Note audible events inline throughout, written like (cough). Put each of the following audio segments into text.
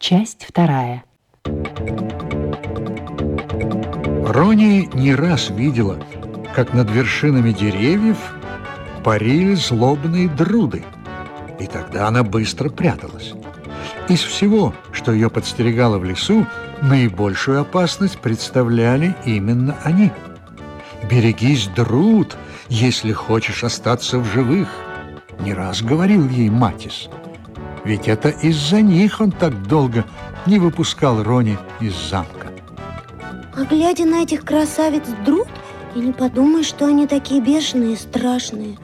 Часть вторая. Рони не раз видела, как над вершинами деревьев парили злобные друды. И тогда она быстро пряталась. Из всего, что ее подстерегало в лесу, наибольшую опасность представляли именно они. «Берегись, друд, если хочешь остаться в живых», — не раз говорил ей Матис. Ведь это из-за них он так долго не выпускал Рони из замка. А глядя на этих красавиц друд, и не подумай, что они такие бешеные и страшные.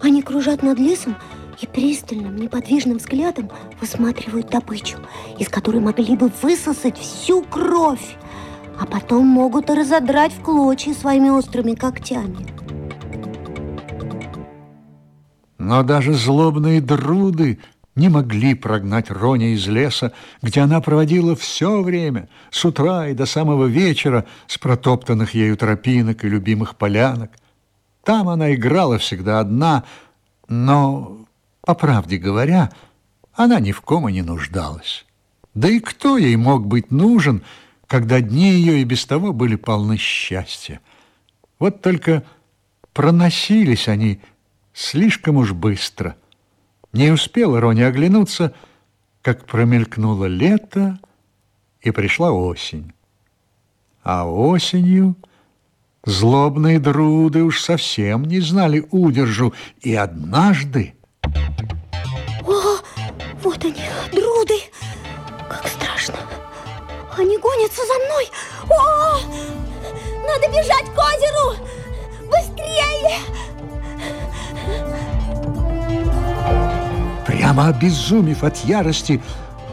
Они кружат над лесом и пристальным, неподвижным взглядом высматривают добычу, из которой могли бы высосать всю кровь, а потом могут разодрать в клочья своими острыми когтями. Но даже злобные друды не могли прогнать Рони из леса, где она проводила все время, с утра и до самого вечера, с протоптанных ею тропинок и любимых полянок. Там она играла всегда одна, но, по правде говоря, она ни в ком и не нуждалась. Да и кто ей мог быть нужен, когда дни ее и без того были полны счастья? Вот только проносились они слишком уж быстро – не успел Рони оглянуться, как промелькнуло лето и пришла осень. А осенью злобные друды уж совсем не знали удержу, и однажды... О, вот они, друды! Как страшно! Они гонятся за мной! О, надо бежать к озеру! Быстрее! Прямо обезумев от ярости,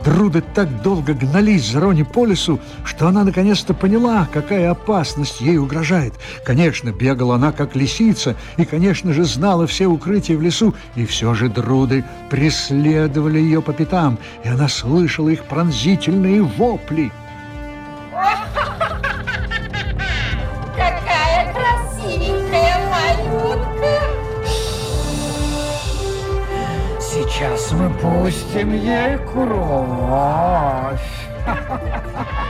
Друды так долго гнались за Рони по лесу, что она наконец-то поняла, какая опасность ей угрожает. Конечно, бегала она как лисица, и, конечно же, знала все укрытия в лесу, и все же Друды преследовали ее по пятам, и она слышала их пронзительные вопли. Сейчас мы пустим ей кровь.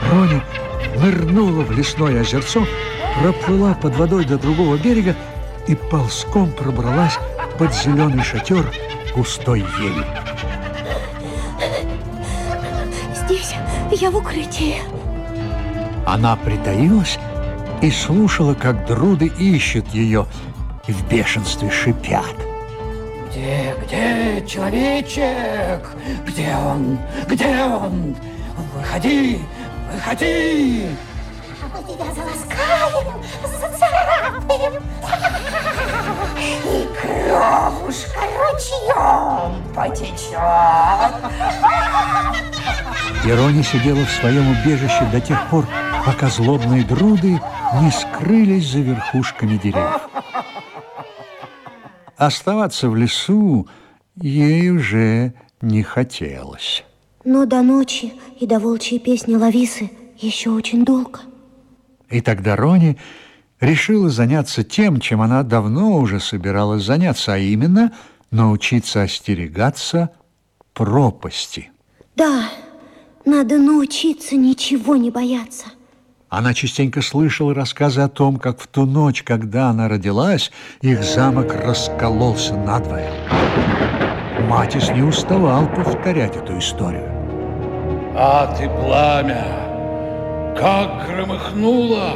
Рони нырнула в лесное озерцо, проплыла под водой до другого берега и ползком пробралась под зеленый шатер густой ели. Здесь я в укрытии. Она притаилась и слушала, как друды ищут ее и в бешенстве шипят. Где, где человечек? Где он? Где он? Выходи, выходи! Мы тебя заласкаем, зацарапаем. И кровушка ручьем потечет. Ирони сидела в своем убежище до тех пор, пока злобные друды не скрылись за верхушками деревьев. Оставаться в лесу ей уже не хотелось. Но до ночи и до волчьей песни Лависы еще очень долго. И тогда Рони решила заняться тем, чем она давно уже собиралась заняться, а именно научиться остерегаться пропасти. Да, надо научиться ничего не бояться. Она частенько слышала рассказы о том, как в ту ночь, когда она родилась, их замок раскололся надвое. Матис не уставал повторять эту историю. А ты, пламя, как громыхнуло!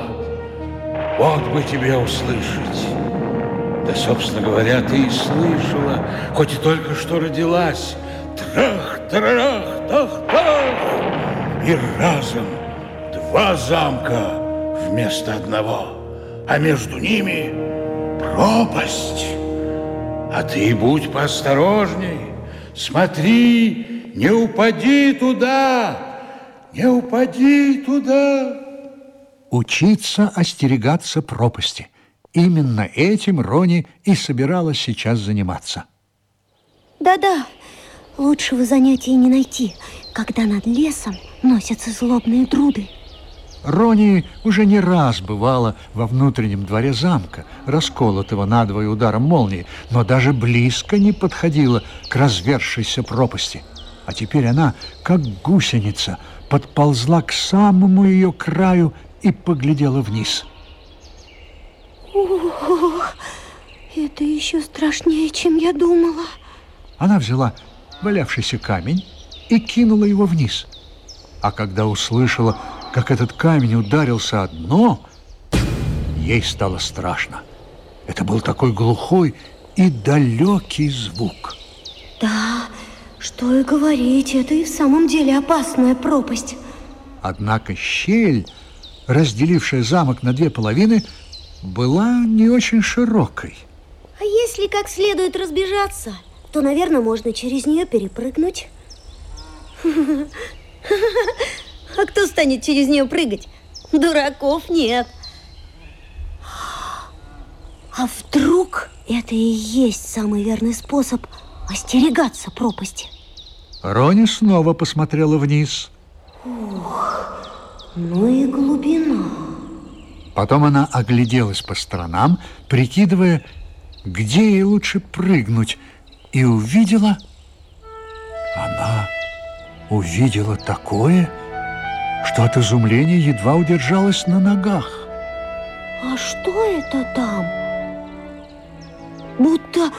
Вот бы тебе услышать. Да, собственно говоря, ты и слышала, хоть и только что родилась. Трах, трах, тах, тах! И разом два замка вместо одного, а между ними пропасть. А ты будь поосторожней, смотри, не упади туда, не упади туда. Учиться остерегаться пропасти. Именно этим Рони и собиралась сейчас заниматься. Да-да, лучшего занятия не найти, когда над лесом носятся злобные труды. Рони уже не раз бывала во внутреннем дворе замка, расколотого надвое ударом молнии, но даже близко не подходила к развершейся пропасти. А теперь она, как гусеница, подползла к самому ее краю и поглядела вниз. Ох, это еще страшнее, чем я думала. Она взяла валявшийся камень и кинула его вниз. А когда услышала, как этот камень ударился о дно, ей стало страшно. Это был такой глухой и далекий звук. Да, что и говорить, это и в самом деле опасная пропасть. Однако щель, разделившая замок на две половины, была не очень широкой. А если как следует разбежаться, то, наверное, можно через нее перепрыгнуть. (laughs) А кто станет через нее прыгать? Дураков нет. А вдруг это и есть самый верный способ остерегаться пропасти? Рони снова посмотрела вниз. Ну и глубина. Потом она огляделась по сторонам, прикидывая, где ей лучше прыгнуть, и увидела... Она увидела такое, что от изумления едва удержалась на ногах. А что это там? Будто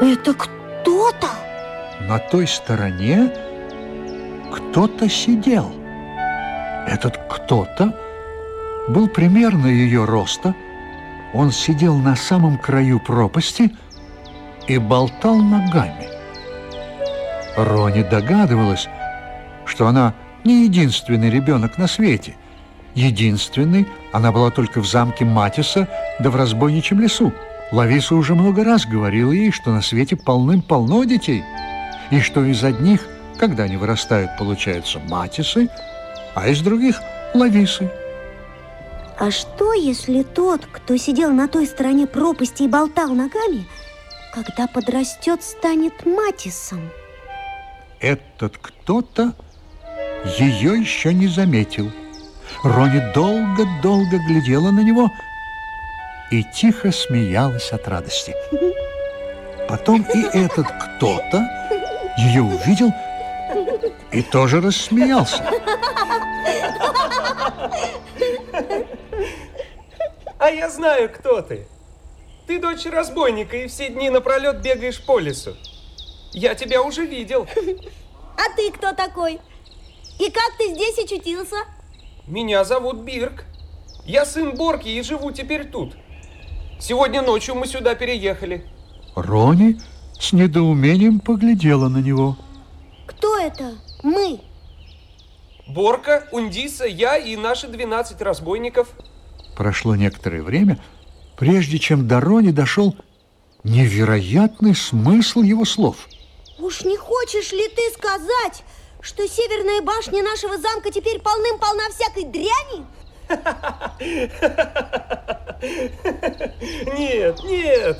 это кто-то. На той стороне кто-то сидел. Этот кто-то был примерно ее роста. Он сидел на самом краю пропасти и болтал ногами. Рони догадывалась, что она не единственный ребенок на свете. Единственный она была только в замке Матиса да в разбойничьем лесу. Лависа уже много раз говорила ей, что на свете полным-полно детей, и что из одних, когда они вырастают, получаются Матисы, а из других – Лависы. А что, если тот, кто сидел на той стороне пропасти и болтал ногами, когда подрастет, станет Матисом? Этот кто-то ее еще не заметил. Рони долго-долго глядела на него и тихо смеялась от радости. Потом и этот кто-то ее увидел и тоже рассмеялся. А я знаю, кто ты. Ты дочь разбойника и все дни напролет бегаешь по лесу. Я тебя уже видел. А ты кто такой? И как ты здесь очутился? Меня зовут Бирк. Я сын Борки и живу теперь тут. Сегодня ночью мы сюда переехали. Рони с недоумением поглядела на него. Кто это? Мы. Борка, Ундиса, я и наши 12 разбойников. Прошло некоторое время, прежде чем до Рони дошел невероятный смысл его слов. Уж не хочешь ли ты сказать, что северные башни нашего замка теперь полным-полна всякой дряни? (laughs) Нет, нет,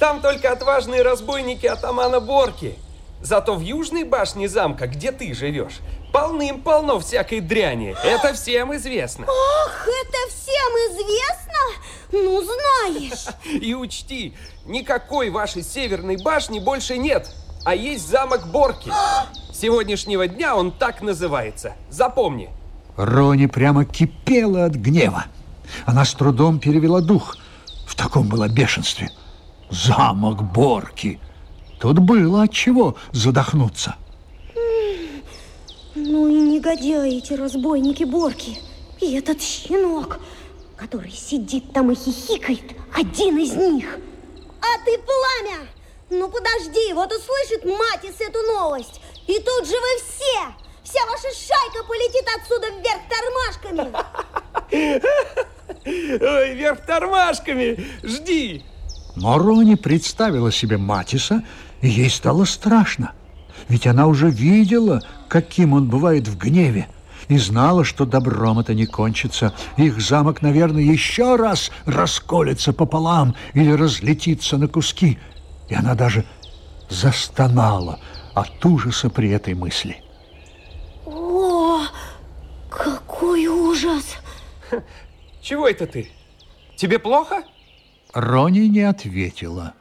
там только отважные разбойники атамана Борки. Зато в южной башне замка, где ты живешь, полным-полно всякой дряни. Это всем известно. Ах, это всем известно? Ну, знаешь. (laughs) И учти, никакой вашей северной башни больше нет, а есть замок Борки. С (gasps) сегодняшнего дня он так называется. Запомни. Рони прямо кипела от гнева. Она с трудом перевела дух. В таком было бешенстве. Замок Борки. Тут было от чего задохнуться. Ну и негодяи эти разбойники-борки. И этот щенок, который сидит там и хихикает, один из них. А ты, Пламя, ну подожди, вот услышит Матис эту новость. И тут же вы все, вся ваша шайка полетит отсюда вверх тормашками. (laughs) Ой, вверх тормашками. Жди. Но Рони представила себе Матиса, и ей стало страшно. Ведь она уже видела, каким он бывает в гневе, и знала, что добром это не кончится. Их замок, наверное, еще раз расколется пополам или разлетится на куски. И она даже застонала от ужаса при этой мысли. О, какой ужас! Чего это ты? Тебе плохо? Рони не ответила.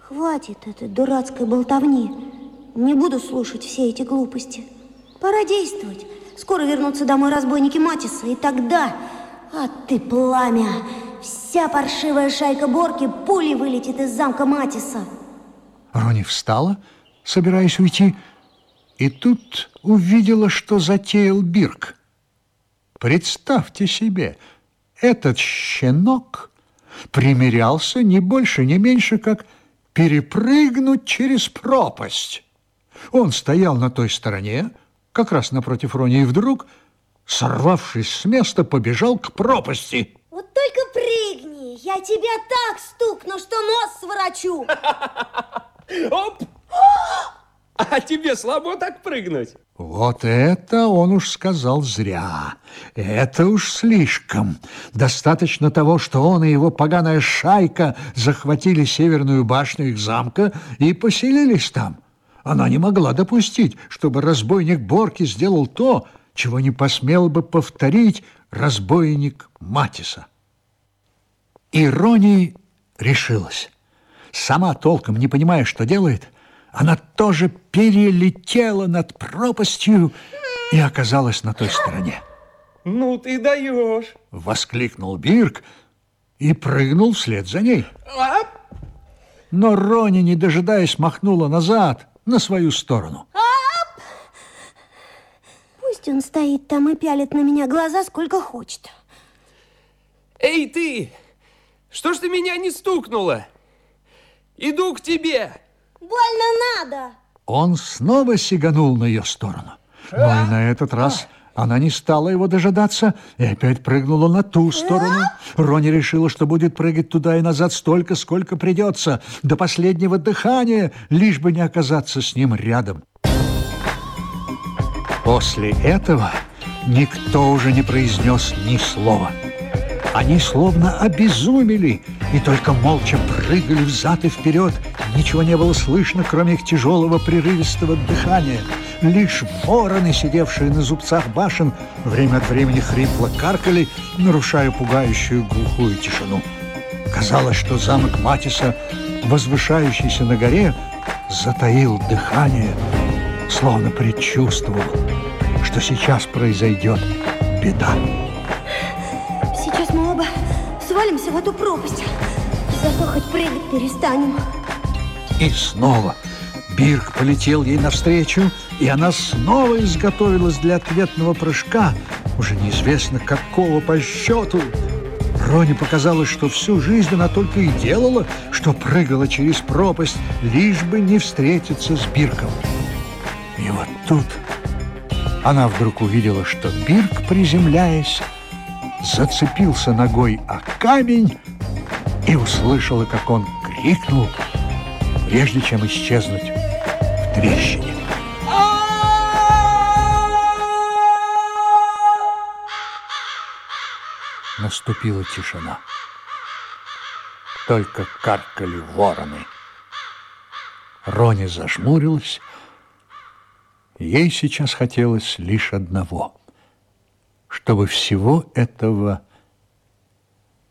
Хватит этой дурацкой болтовни. Не буду слушать все эти глупости. Пора действовать. Скоро вернутся домой разбойники Матиса, и тогда... А ты, пламя! Вся паршивая шайка Борки пулей вылетит из замка Матиса. Рони встала, собираясь уйти, и тут увидела, что затеял Бирк. Представьте себе, этот щенок примерялся не больше, не меньше, как перепрыгнуть через пропасть. Он стоял на той стороне, как раз напротив Рони, и вдруг, сорвавшись с места, побежал к пропасти. Вот только прыгни, я тебя так стукну, что нос сворачу. (laughs) Оп! А тебе слабо так прыгнуть? Вот это он уж сказал зря. Это уж слишком. Достаточно того, что он и его поганая шайка захватили северную башню их замка и поселились там. Она не могла допустить, чтобы разбойник Борки сделал то, чего не посмел бы повторить разбойник Матиса. Ирония решилась. Сама толком не понимая, что делает, она тоже перелетела над пропастью и оказалась на той стороне. Ну ты даешь. Воскликнул Бирк и прыгнул вслед за ней. Но Рони, не дожидаясь, махнула назад, на свою сторону. Пусть он стоит там и пялит на меня глаза сколько хочет. Эй, ты! Что ж ты меня не стукнула? Иду к тебе. Больно надо. Он снова сиганул на ее сторону. Но и на этот раз она не стала его дожидаться и опять прыгнула на ту сторону. Рони решила, что будет прыгать туда и назад столько, сколько придется, до последнего дыхания, лишь бы не оказаться с ним рядом. После этого никто уже не произнес ни слова. Они словно обезумели и только молча прыгали взад и вперед. Ничего не было слышно, кроме их тяжелого прерывистого дыхания. Лишь вороны, сидевшие на зубцах башен, время от времени хрипло каркали, нарушая пугающую глухую тишину. Казалось, что замок Матиса, возвышающийся на горе, затаил дыхание, словно предчувствовал, что сейчас произойдет беда. Сейчас мы оба свалимся в эту пропасть. Зато хоть прыгать перестанем. И снова Бирк полетел ей навстречу, и она снова изготовилась для ответного прыжка, уже неизвестно какого по счету. Роне показалось, что всю жизнь она только и делала, что прыгала через пропасть, лишь бы не встретиться с Бирком. Тут она вдруг увидела, что Бирк, приземляясь, зацепился ногой о камень и услышала, как он крикнул, прежде чем исчезнуть в трещине. Наступила тишина. Только каркали вороны. Рони зажмурилась. Ей сейчас хотелось лишь одного, чтобы всего этого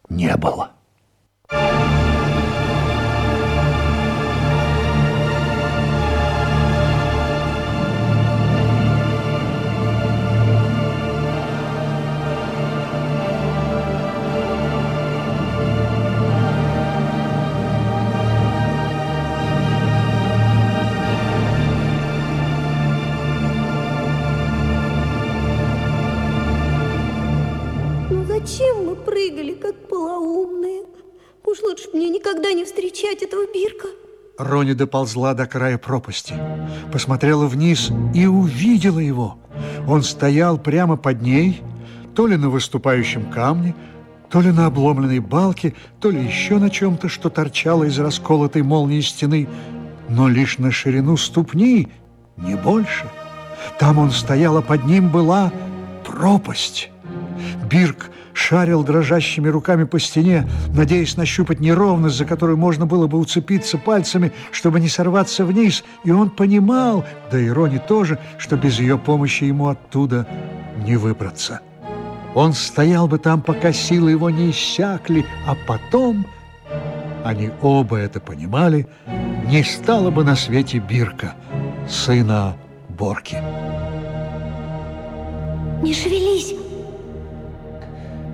не было. Ну Рони доползла до края пропасти, посмотрела вниз и увидела его. Он стоял прямо под ней, то ли на выступающем камне, то ли на обломленной балке, то ли еще на чем-то, что торчало из расколотой молнии стены, но лишь на ширину ступни, не больше. Там он стоял, а под ним была пропасть. Бирк шарил дрожащими руками по стене, надеясь нащупать неровность, за которую можно было бы уцепиться пальцами, чтобы не сорваться вниз. И он понимал, да и Рони тоже, что без ее помощи ему оттуда не выбраться. Он стоял бы там, пока силы его не иссякли, а потом, они оба это понимали, не стало бы на свете Бирка. сына Борки. Не шевелись.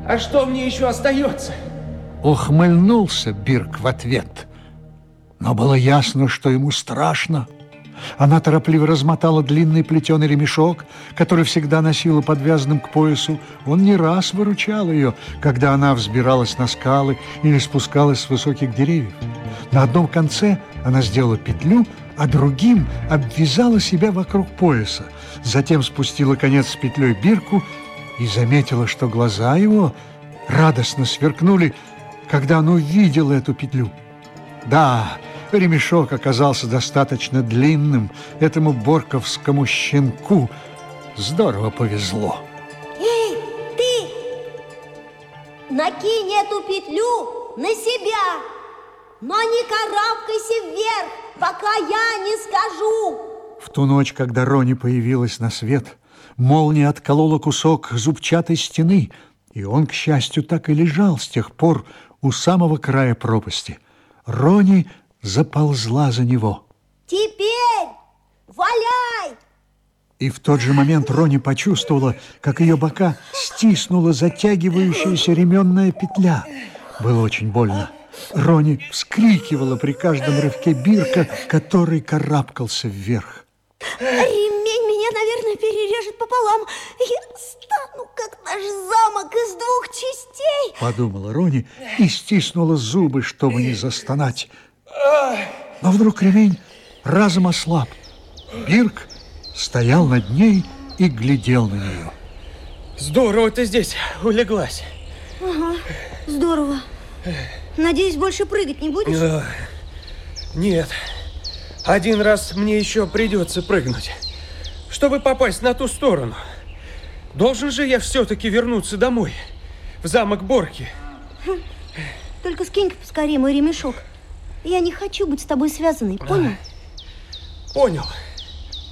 А что мне еще остается? Ухмыльнулся Бирк в ответ. Но было ясно, что ему страшно. Она торопливо размотала длинный плетеный ремешок, который всегда носила подвязанным к поясу. Он не раз выручал ее, когда она взбиралась на скалы или спускалась с высоких деревьев. На одном конце она сделала петлю, а другим обвязала себя вокруг пояса. Затем спустила конец с петлей бирку и заметила, что глаза его радостно сверкнули, когда он увидел эту петлю. Да, ремешок оказался достаточно длинным. Этому борковскому щенку здорово повезло. Эй, ты! Накинь эту петлю на себя, но не карабкайся вверх, пока я не скажу. В ту ночь, когда Рони появилась на свет, молния отколола кусок зубчатой стены, и он, к счастью, так и лежал с тех пор у самого края пропасти. Рони заползла за него. Теперь валяй! И в тот же момент Рони почувствовала, как ее бока стиснула затягивающаяся ременная петля. Было очень больно. Рони вскрикивала при каждом рывке бирка, который карабкался вверх. Ремень перережет пополам. Я стану, как наш замок из двух частей. Подумала Рони и стиснула зубы, чтобы не застонать. Но вдруг ремень разом ослаб. Бирк стоял над ней и глядел на нее. Здорово ты здесь улеглась. Ага, здорово. Надеюсь, больше прыгать не будешь? Ах, Нет. Один раз мне еще придется прыгнуть, чтобы попасть на ту сторону. Должен же я все-таки вернуться домой, в замок Борки. Только скинь поскорее мой ремешок. Я не хочу быть с тобой связанной, понял? Понял.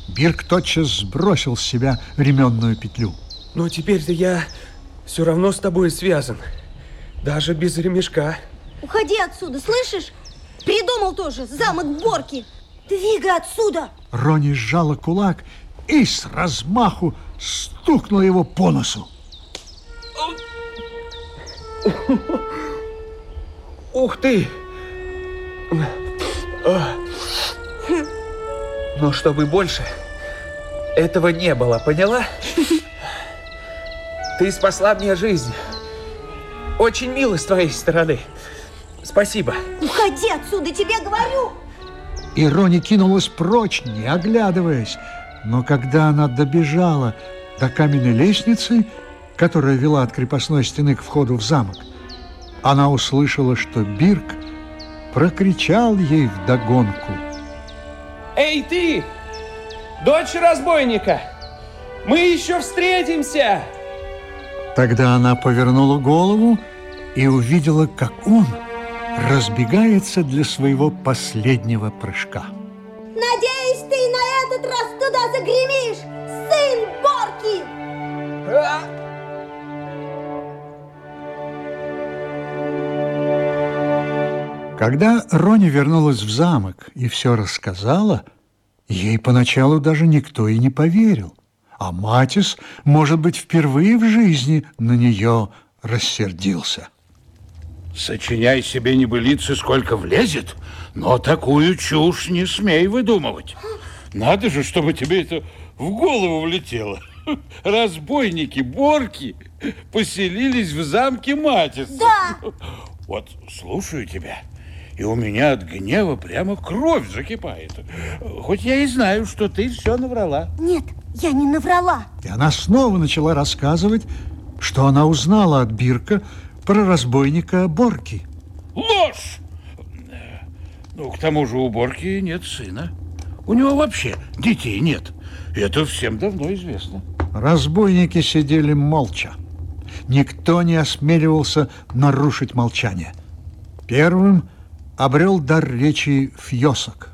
Бирк тотчас сбросил с себя ременную петлю. Но теперь-то я все равно с тобой связан. Даже без ремешка. Уходи отсюда, слышишь? Придумал тоже замок Борки. Двигай отсюда. Рони сжала кулак и с размаху стукнула его по носу. Ух ты! Но чтобы больше этого не было, поняла? Ты спасла мне жизнь. Очень мило с твоей стороны. Спасибо. Уходи отсюда, тебе говорю. И Рони кинулась прочь, не оглядываясь. Но когда она добежала до каменной лестницы, которая вела от крепостной стены к входу в замок, она услышала, что Бирк прокричал ей вдогонку. Эй, ты! Дочь разбойника! Мы еще встретимся! Тогда она повернула голову и увидела, как он разбегается для своего последнего прыжка. Надеюсь, ты на этот раз туда загремишь, сын Борки! Когда Рони вернулась в замок и все рассказала, ей поначалу даже никто и не поверил. А Матис, может быть, впервые в жизни на нее рассердился. Сочиняй себе небылицы, сколько влезет, но такую чушь не смей выдумывать. Надо же, чтобы тебе это в голову влетело. Разбойники, борки поселились в замке Матис. Да. Вот слушаю тебя, и у меня от гнева прямо кровь закипает. Хоть я и знаю, что ты все наврала. Нет, я не наврала. И она снова начала рассказывать, что она узнала от Бирка про разбойника Борки. Ложь! Ну, к тому же у Борки нет сына. У него вообще детей нет. Это всем давно известно. Разбойники сидели молча. Никто не осмеливался нарушить молчание. Первым обрел дар речи Фьосок.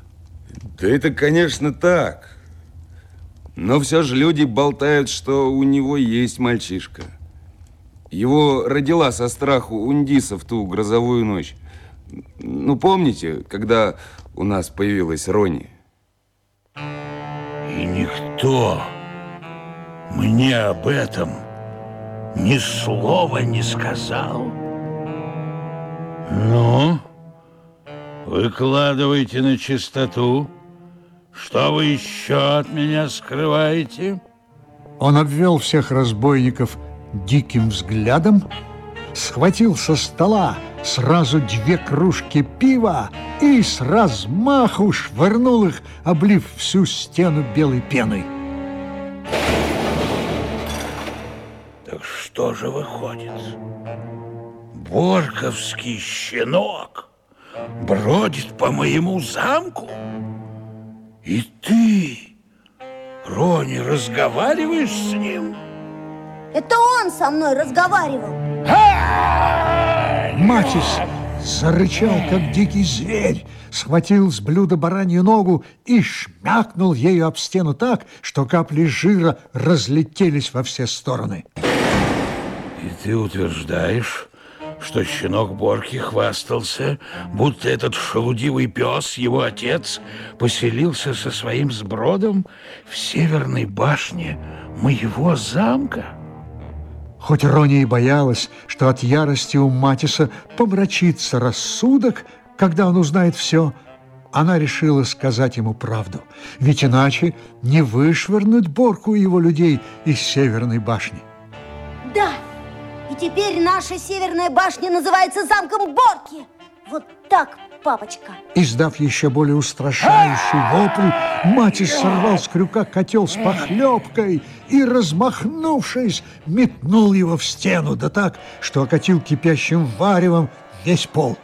Да это, конечно, так. Но все же люди болтают, что у него есть мальчишка. Его родила со страху Ундиса в ту грозовую ночь. Ну, помните, когда у нас появилась Рони? И никто мне об этом ни слова не сказал. Ну, выкладывайте на чистоту. Что вы еще от меня скрываете? Он обвел всех разбойников диким взглядом, схватил со стола сразу две кружки пива и с размаху швырнул их, облив всю стену белой пеной. Так что же выходит? Борковский щенок бродит по моему замку? И ты, Рони, разговариваешь с ним? Это он со мной разговаривал. Матис зарычал, как дикий зверь, схватил с блюда баранью ногу и шмякнул ею об стену так, что капли жира разлетелись во все стороны. И ты утверждаешь, что щенок Борки хвастался, будто этот шелудивый пес, его отец, поселился со своим сбродом в северной башне моего замка? Хоть Рони и боялась, что от ярости у Матиса помрачится рассудок, когда он узнает все, она решила сказать ему правду. Ведь иначе не вышвырнуть Борку и его людей из Северной башни. Да, и теперь наша северная башня называется замком Борки. Вот так, папочка. Издав еще более устрашающий вопль, Матис сорвал с крюка котел с похлебкой и, размахнувшись, метнул его в стену, да так, что окатил кипящим варевом весь пол.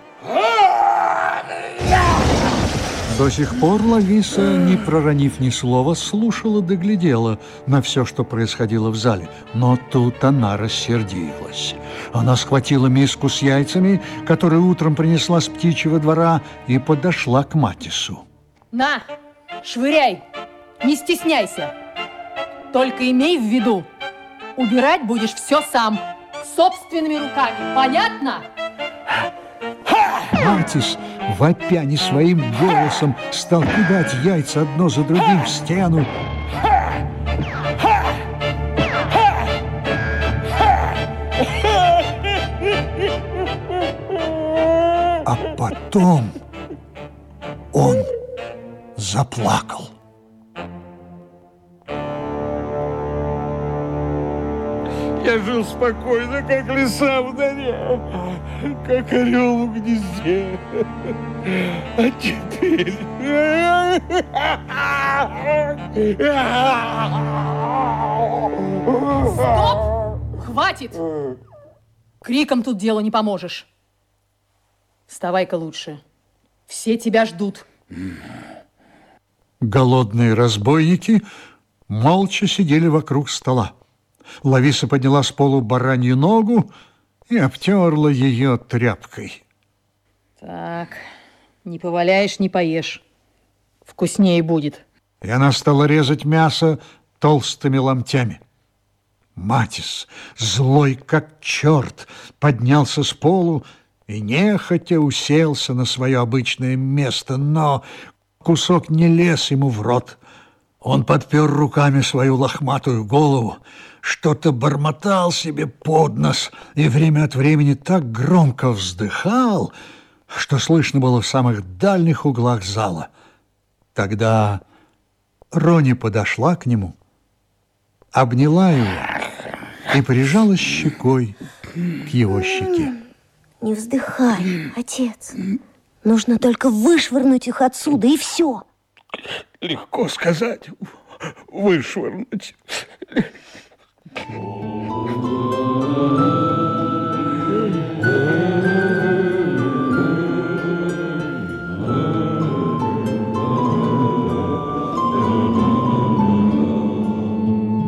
До сих пор Лависа, не проронив ни слова, слушала да глядела на все, что происходило в зале. Но тут она рассердилась. Она схватила миску с яйцами, которую утром принесла с птичьего двора, и подошла к Матису. На, швыряй, не стесняйся. Только имей в виду, убирать будешь все сам, собственными руками. Понятно? Матис, вопя не своим голосом, стал кидать яйца одно за другим в стену. А потом он заплакал. Я жил спокойно, как лиса в норе, как орел в гнезде. А теперь... Стоп! Хватит! Криком тут делу не поможешь. Вставай-ка лучше. Все тебя ждут. Голодные разбойники молча сидели вокруг стола. Лависа подняла с полу баранью ногу и обтерла ее тряпкой. Так, не поваляешь, не поешь. Вкуснее будет. И она стала резать мясо толстыми ломтями. Матис, злой как черт, поднялся с полу и нехотя уселся на свое обычное место, но кусок не лез ему в рот. Он подпер руками свою лохматую голову, что-то бормотал себе под нос и время от времени так громко вздыхал, что слышно было в самых дальних углах зала. Тогда Рони подошла к нему, обняла его и прижала щекой к его щеке. Не вздыхай, отец. Нужно только вышвырнуть их отсюда, и все легко сказать, вышвырнуть.